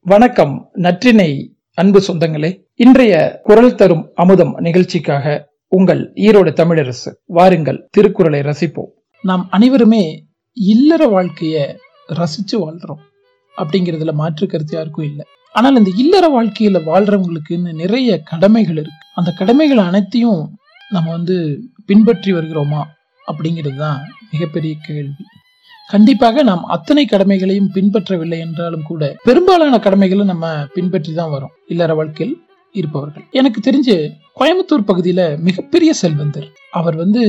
வணக்கம் நற்றினை அன்பு சொந்தங்களே. இன்றைய குரல் தரும் அமுதம் நிகழ்ச்சிக்காக உங்கள் ஈரோடு தமிழரசு வாருங்கள் திருக்குறளை ரசிப்போம். நாம் அனைவருமே இல்லற வாழ்க்கைய ரசிச்சு வாழ்றோம். அப்படிங்கிறதுல மாற்று கருத்து யாருக்கும் இல்லை. ஆனால் இந்த இல்லற வாழ்க்கையில வாழ்றவங்களுக்குன்னு நிறைய கடமைகள் இருக்கு. அந்த கடமைகள் அனைத்தையும் நம்ம வந்து பின்பற்றி வருகிறோமா அப்படிங்கிறது தான் மிகப்பெரிய கேள்வி. கண்டிப்பாக நாம் அத்தனை கடமைகளையும் பின்பற்றவில்லை என்றாலும் கூட பெரும்பாலான கடமைகளை நம்ம பின்பற்றி தான் வரோம். இல்லற வாழ்க்கையில் இருப்பவர்கள். எனக்கு தெரிஞ்சு கோயம்புத்தூர் பகுதியில மிகப்பெரிய செல்வந்தர். அவர் வந்து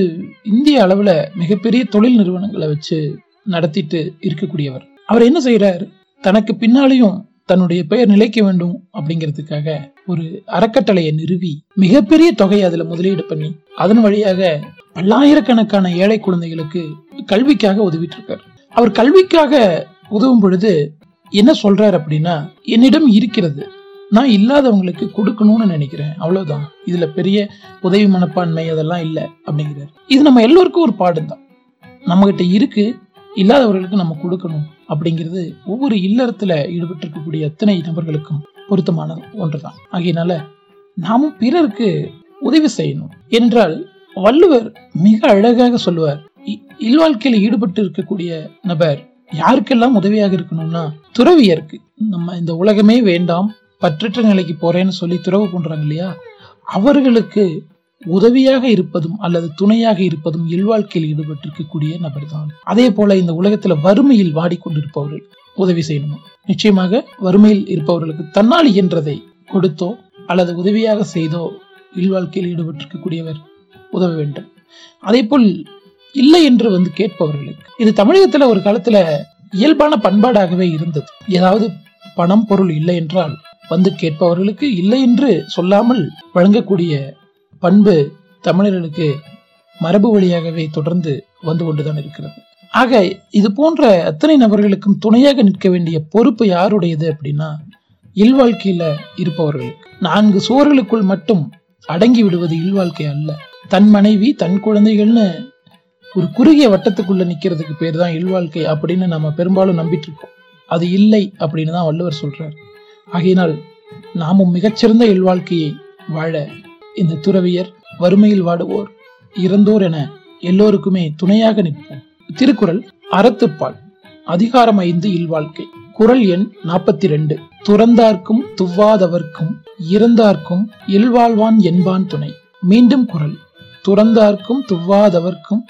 இந்திய அளவுல மிகப்பெரிய தொழில் நிறுவனங்களை வச்சு நடத்திட்டு இருக்கக்கூடியவர். அவர் என்ன செய்யறாரு தனக்கு பின்னாலையும் தன்னுடைய பெயர் நிலைக்க வேண்டும் அப்படிங்கிறதுக்காக ஒரு அறக்கட்டளையை நிறுவி மிகப்பெரிய தொகை அதுல முதலீடு பண்ணி அதன் வழியாக பல்லாயிரக்கணக்கான ஏழை குழந்தைகளுக்கு கல்விக்காக உதவிட்டு இருக்காரு. அவர் கல்விக்காக உதவும் பொழுது என்ன சொல்றாரு அப்படின்னா என்னிடம் இருக்கிறது. நான் இல்லாதவங்களுக்கு கொடுக்கணும்னு நினைக்கிறேன். அவ்வளவுதான். இதுல பெரிய உதவி மனப்பான்மை அதெல்லாம் இல்லை அப்படிங்கிறார். இது நம்ம எல்லோருக்கும் ஒரு பாடம் தான் நம்மகிட்ட இருக்கு. இல்லாதவர்களுக்கு நம்ம கொடுக்கணும் அப்படிங்கிறது ஒவ்வொரு இல்லறத்துல ஈடுபட்டு இருக்கக்கூடிய அத்தனை நபர்களுக்கும் பொருத்தமான ஒன்றுதான். ஆகையினால நாமும் பிறருக்கு உதவி செய்யணும். என்றால் வள்ளுவர் மிக அழகாக சொல்லுவார். இல்வாழ்க்கையில் ஈடுபட்டு இருக்கக்கூடிய நபர் யாருக்கெல்லாம் உதவியாக இருக்கணும்னா துறவியருக்கு. நம்ம இந்த உலகமே வேண்டாம் பற்றற்ற நிலைக்கு போறேன்னு சொல்லி துறவு பண்றாங்க இல்லையா? அவர்களுக்கு உதவியாக இருப்பதும் அல்லது துணையாக இருப்பதும் இல்வாழ்க்கையில் ஈடுபட்டிருக்கக்கூடிய நபர் தான் அதே போல இந்த உலகத்துல வறுமையில் வாடிக்கொண்டிருப்பவர்கள் உதவி செய்யணும்? நிச்சயமாக வறுமையில் இருப்பவர்களுக்கு தன்னால் இயன்றதை கொடுத்தோ அல்லது உதவியாக செய்தோ இல்வாழ்க்கையில் ஈடுபட்டிருக்கக்கூடியவர் உதவ வேண்டும். அதே போல் இல்லை என்று வந்து கேட்பவர்களுக்கு. இது தமிழகத்துல ஒரு காலத்துல இயல்பான பண்பாடாகவே இருந்தது. ஏதாவது பணம் பொருள் இல்லை என்றால் வந்து கேட்பவர்களுக்கு இல்லை என்று சொல்லாமல் வழங்கக்கூடிய பண்பு தமிழர்களுக்கு மரபு வழியாகவே தொடர்ந்து வந்து கொண்டுதான் இருக்கிறது. ஆக இது போன்ற அத்தனை நபர்களுக்கும் துணையாக நிற்க வேண்டிய பொறுப்பு யாருடையது அப்படின்னா இல்வாழ்க்கையில இருப்பவர்களுக்கு. நான்கு சுவர்களுக்குள் மட்டும் அடங்கி விடுவது இல்வாழ்க்கை அல்ல. தன் மனைவி தன் குழந்தைகள்னு ஒரு குறுகிய வட்டத்துக்குள்ள நிக்கிறதுக்கு பேர் தான் இல்வாழ்க்கை அப்படின்னு நம்ம பெரும்பாலும் நம்பிட்டு இருக்கோம் அது இல்லை அப்படின்னு தான் வள்ளுவர் சொல்றார். ஆகையினால் நாமும் மிகச்சிறந்த இல்வாழ்க்கையை வாழ இந்த துறவியர் வறுமையில் வாடுவோர் இறந்தோர் என எல்லோருக்குமே துணையாக நிற்போம். திருக்குறள் அறத்துப்பால் அதிகாரம் ஐந்து இல்வாழ்க்கை. குரல் எண் நாற்பத்தி ரெண்டு துறந்தார்க்கும் துவாதவர்க்கும் இறந்தார்க்கும் இல்வாழ்வான் என்பான் துணை. மீண்டும் குரல் துறந்தார்க்கும் துவாதவர்க்கும்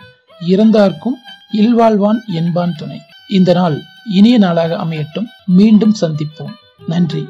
இறந்தார்க்கும் இல்வாழ்வான் என்பான் துணை. இந்த நாள் இனிய நாளாக அமையட்டும். மீண்டும் சந்திப்போம். நன்றி.